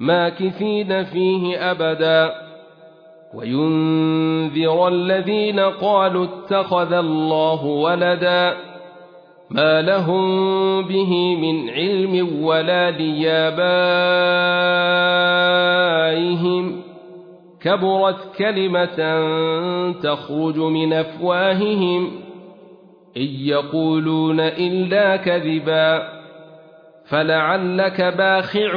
ماكثين فيه أبدا. وينذر الذين قالوا اتخذ الله ولدا ما لهم به من علم ولا ليابائهم. كبرت كلمة تخرج من أفواههم. إن يقولون إلا كذبا فلعلك باخع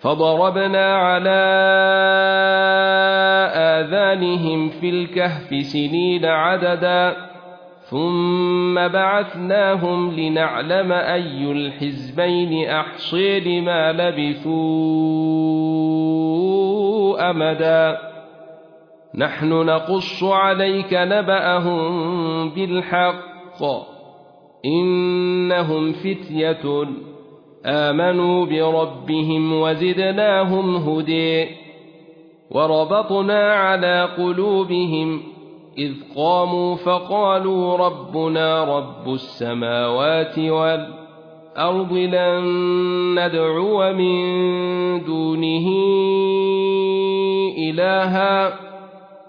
فضربنا على آذانهم في الكهف سنين عددا ثم بعثناهم لنعلم أي الحزبين أحصي لما لبثوا أمدا. نحن نقص عليك نبأهم بالحق إنهم فتية. آمنوا بربهم وزدناهم هدي وربطنا على قلوبهم إذ قاموا فقالوا ربنا رب السماوات والأرض لن ندعو من دونه إلها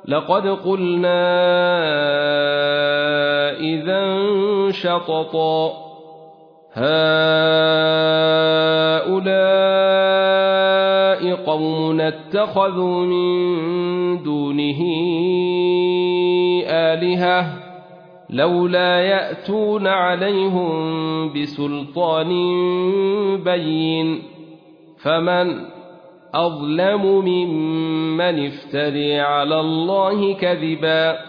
لقد قلنا إذا شططا هؤلاء قوم اتخذوا من دونه آلهة لولا يأتون عليهم بسلطان بين فمن أظلم ممن افتري على الله كذبا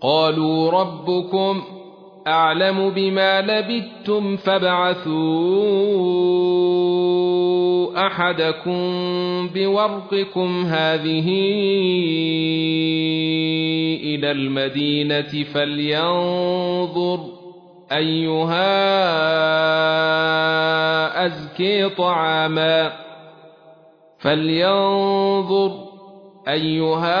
قالوا ربكم أعلم بما لبثتم فابعثوا أحدكم بورقكم هذه إلى المدينة فلينظر أيها أزكي طعاما فلينظر أيها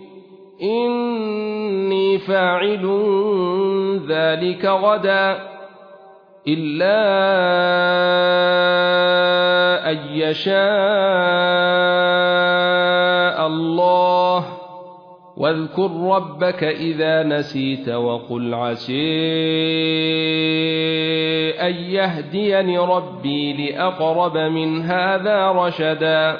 إني فاعل ذلك غدا إلا أن يشاء الله. واذكر ربك إذا نسيت وقل عسي أن يهديني ربي لأقرب من هذا رشدا.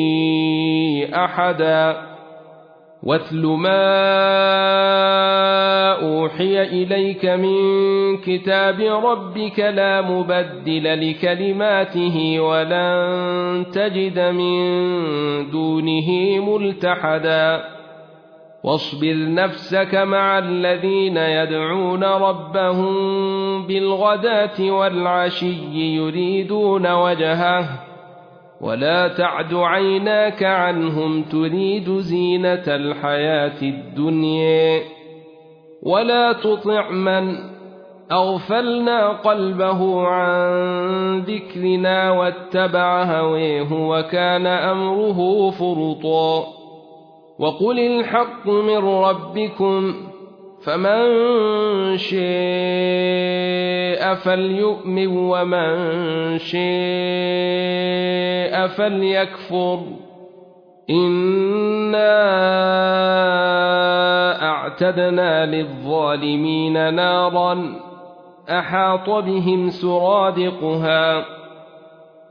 أحدا واتل ما أوحي إليك من كتاب ربك لا مبدل لكلماته ولن تجد من دونه ملتحدا واصبر نفسك مع الذين يدعون ربهم بالغداة والعشي يريدون وجهه ولا تعد عيناك عنهم تريد زينة الحياة الدنيا ولا تطع من أغفلنا قلبه عن ذكرنا واتبع هويه وكان أمره فرطا وقل الحق من ربكم فمن شاء فليؤمن ومن شاء فليكفر إنا اعتدنا للظالمين نارا أحاط بهم سرادقها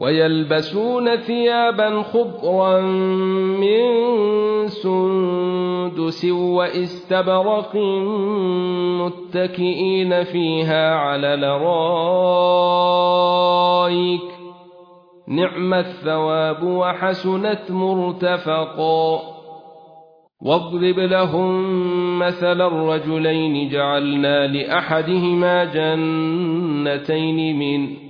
ويلبسون ثيابا خضرا من سندس وإستبرق متكئين فيها على الارائك نعم الثواب وحسنت مرتفقا. واضرب لهم مثل الرجلين جعلنا لأحدهما جنتين من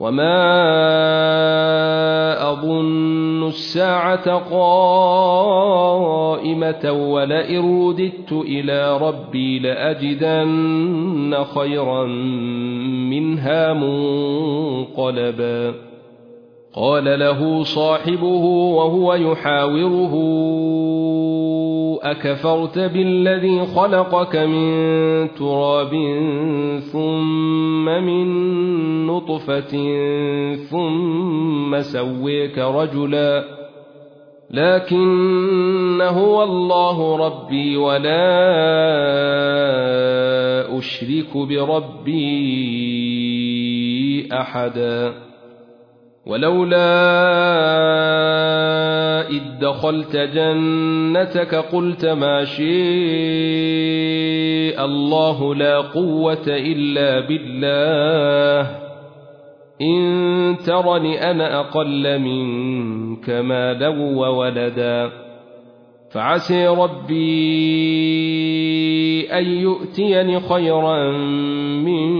وما أظن الساعة قائمة ولئن رددت إلى ربي لاجدن خيرا منها منقلبا قال له صاحبه وهو يحاوره أكفرت بالذي خلقك من تراب ثم من نطفة ثم سويك رجلا لكن هو الله ربي ولا أشرك بربي أحدا. ولولا إذ دخلت جنتك قلت ما شاء الله لا قوة إلا بالله. إن ترني أنا أقل منك مالا وولدا. فعسي ربي أن يؤتيني خيرا من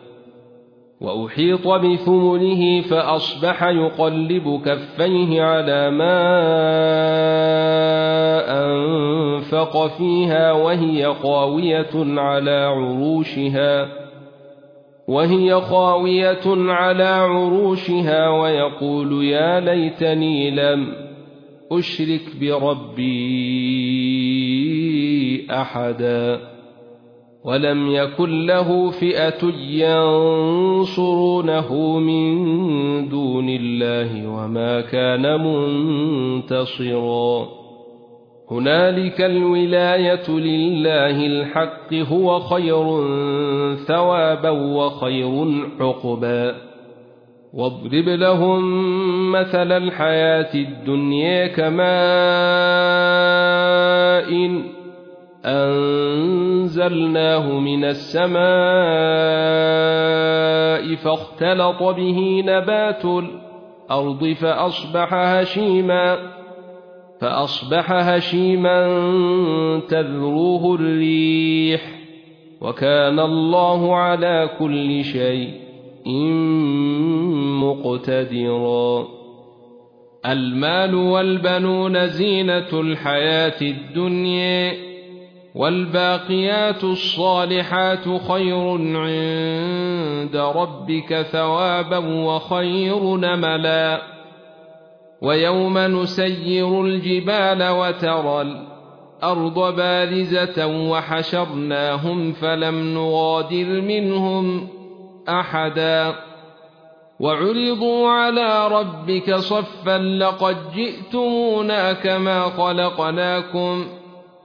وأحيط بثمره فأصبح يقلب كفيه على ما أنفق فيها وهي خاوية على عروشها وهي خاوية على عروشها ويقول يا ليتني لم أشرك بربي أحدا. ولم يكن له فئة ينصرونه من دون الله وما كان منتصرا. هنالك الولاية لله الحق هو خير ثوابا وخير عقبا. واضرب لهم مثل الحياة الدنيا كماء أنزلناه من السماء فاختلط به نبات الأرض فأصبح هشيما فأصبح هشيما تذروه الريح وكان الله على كل شيء مقتدرا. المال والبنون زينة الحياة الدنيا. والباقيات الصالحات خير عند ربك ثوابا وخير نملا. ويوم نسير الجبال وترى الأرض بارزة وحشرناهم فلم نغادر منهم أحدا. وعرضوا على ربك صفا لقد جئتمونا كما خلقناكم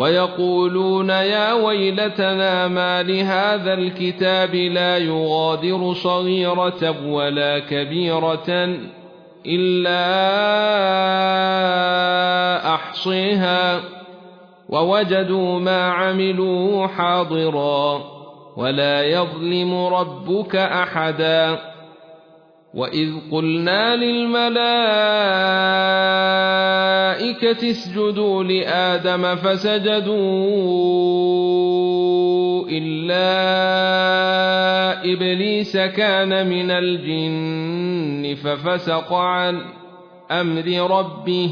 ويقولون يا ويلتنا ما لهذا الكتاب لا يغادر صغيرة ولا كبيرة إلا أحصيها ووجدوا ما عملوا حاضرا ولا يظلم ربك أحدا وإذ قلنا للملائكة اسجدوا لآدم فسجدوا إلا إبليس كان من الجن ففسق عن أمر ربه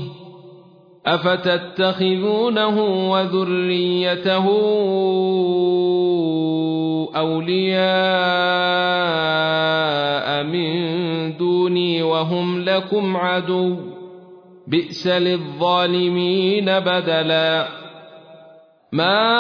افتتخذونه وذريته اولياء من دوني وهم لكم عدو. بئس للظالمين بدلا. ما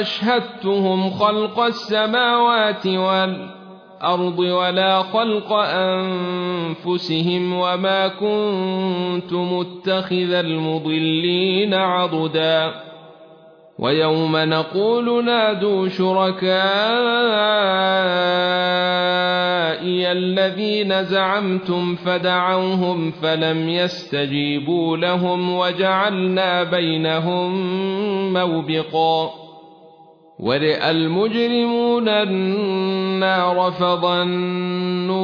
أشهدتهم خلق السماوات والأرض الأرض ولا خلق أنفسهم وما كنت متخذ المضلين عضدا. ويوم نقول نادوا شركائي الذين زعمتم فدعوهم فلم يستجيبوا لهم وجعلنا بينهم موبقا ورئ المجرمون النار فظنوا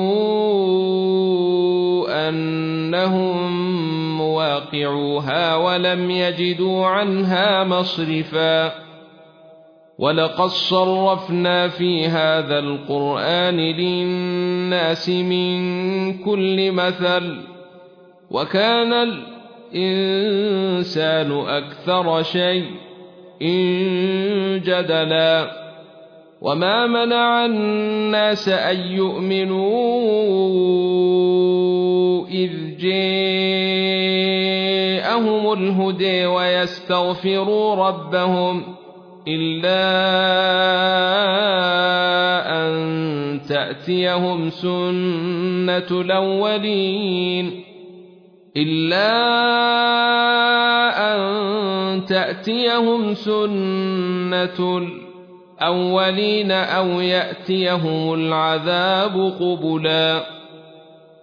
أنهم مواقعوها ولم يجدوا عنها مصرفا. ولقد صرفنا في هذا القرآن للناس من كل مثل وكان الإنسان أكثر شيء إن جدلا. وما منع الناس أن يؤمنوا إذ جاءهم الهدى ويستغفروا ربهم إلا أن تأتيهم سنة الأولين إلا أن تأتيهم سنة الأولين أو يأتيهم العذاب قبلا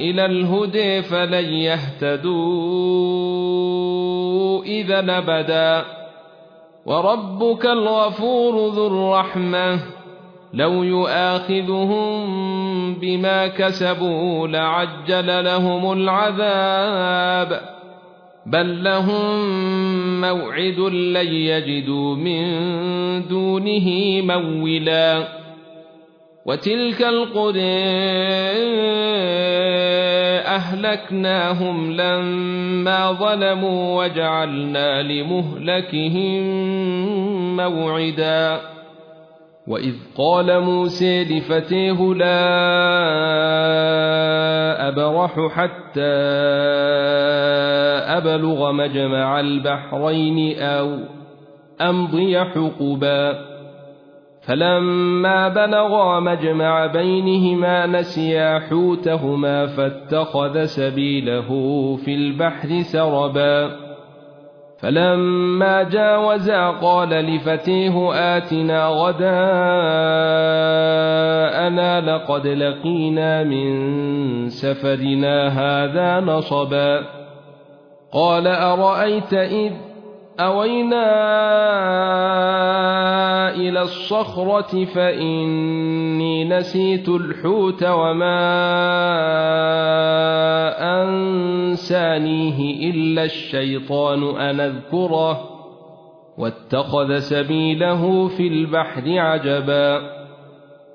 إلى الهدى فلن يهتدوا إذا نبدا وربك الغفور ذو الرحمة. لو يؤاخذهم بما كسبوا لعجل لهم العذاب. بل لهم موعد لن يجدوا من دونه مولا وتلك القرى أهلكناهم لما ظلموا وجعلنا لمهلكهم موعدا وإذ قال موسى لفتيه لا أبرح حتى أبلغ مجمع البحرين أو أمضي حقبا فلما بلغا مجمع بينهما نسيا حوتهما فاتخذ سبيله في البحر سربا. فلما جاوزا قال لفتيه آتنا غداءنا لقد لقينا من سفرنا هذا نصبا. قال أرأيت إذ أوينا إلى الصخرة فإني نسيت الحوت وما أنسانيه إلا الشيطان أن أذكره واتخذ سبيله في البحر عجبا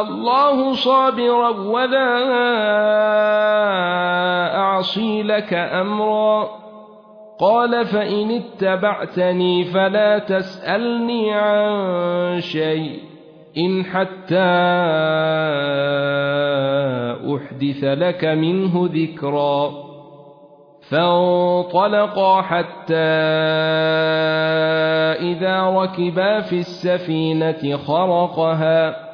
الله صابرا ولا أعصي لك أمرا. قال فإن اتبعتني فلا تسألني عن شيء. إن حتى أحدث لك منه ذكرا. فانطلقا حتى إذا ركبا في السفينة خرقها.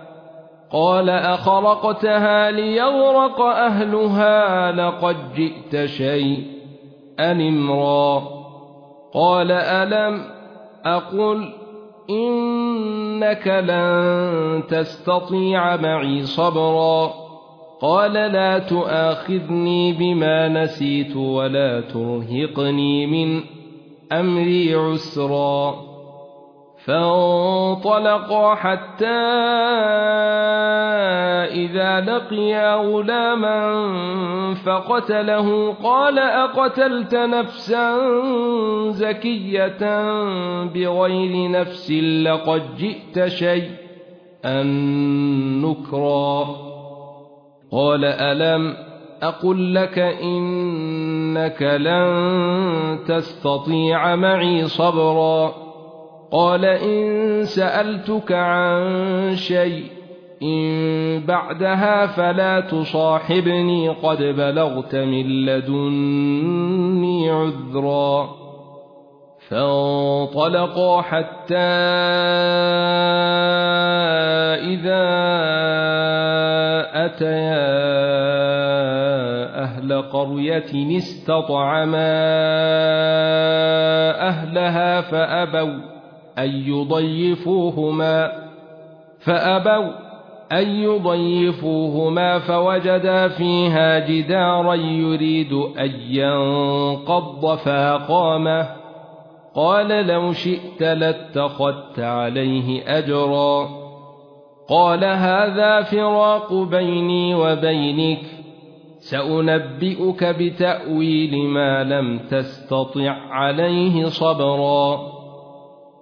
قال أخرقتها ليغرق أهلها لقد جئت شيء أنمرا قال ألم أقل إنك لن تستطيع معي صبرا. قال لا تؤاخذني بما نسيت ولا ترهقني من أمري عسرا. فانطلقا حتى إذا لقيا غلاما فقتله. قال أقتلت نفسا زكية بغير نفس لقد جئت شيئا نكرا. قال ألم أقل لك إنك لن تستطيع معي صبرا. قال إن سألتك عن شيء إن بعدها فلا تصاحبني قد بلغت من لدني عذرا فانطلقا حتى إذا أتيا أهل قرية استطعما أهلها فأبوا أن يضيفوهما فأبوا أن يضيفوهما فوجدا فيها جدارا يريد أن ينقض فأقامه. قال لو شئت لاتخذت عليه أجرا. قال هذا فراق بيني وبينك سأنبئك بتأويل ما لم تستطع عليه صبرا.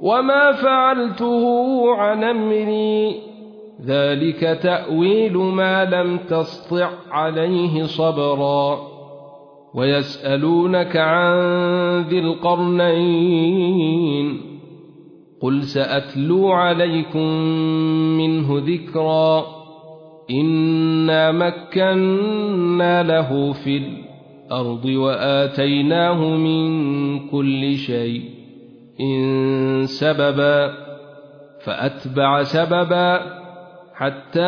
وما فعلته عن امري. ذلك تأويل ما لم تسطع عليه صبرا. ويسألونك عن ذي القرنين. قل سأتلو عليكم منه ذكرا. إنا مكنا له في الأرض وآتيناه من كل شيء. إن سببا فأتبع سببا حتى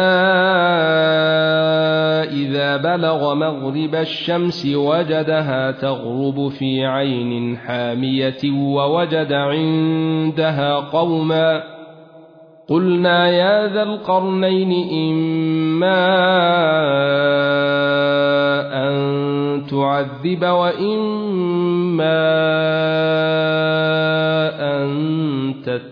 إذا بلغ مغرب الشمس وجدها تغرب في عين حامية ووجد عندها قوما. قلنا يا ذا القرنين إما أن تعذب وإما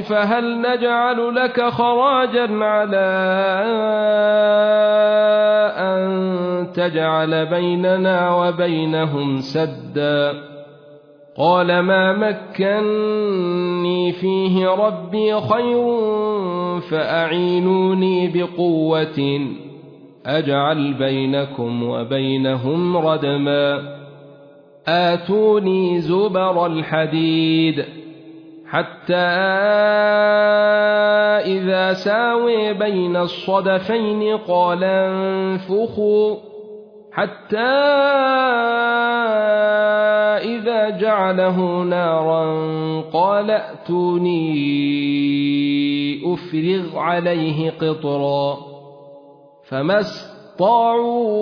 فهل نجعل لك خراجا على أن تجعل بيننا وبينهم سدا؟ قال ما مكني فيه ربي خير فأعينوني بقوة أجعل بينكم وبينهم ردما. آتوني زبر الحديد. حتى إذا ساوي بين الصدفين قال انفخوا حتى إذا جعله نارا قال ائتوني أفرغ عليه قطرا فما استطاعوا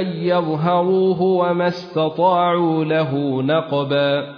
أن يظهروه وما استطاعوا له نقبا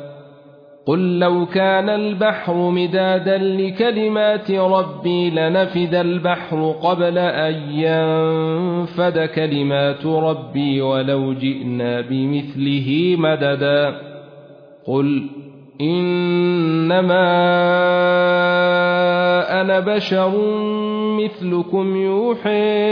قل لو كان البحر مدادا لكلمات ربي لنفد البحر قبل أن ينفد كلمات ربي ولو جئنا بمثله مددا قل إنما أنا بشر مثلكم يوحي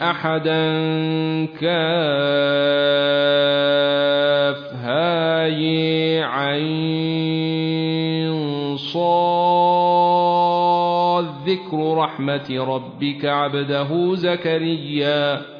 أحدا كاف هاي عين صاد ذكر رحمة ربك عبده زكريا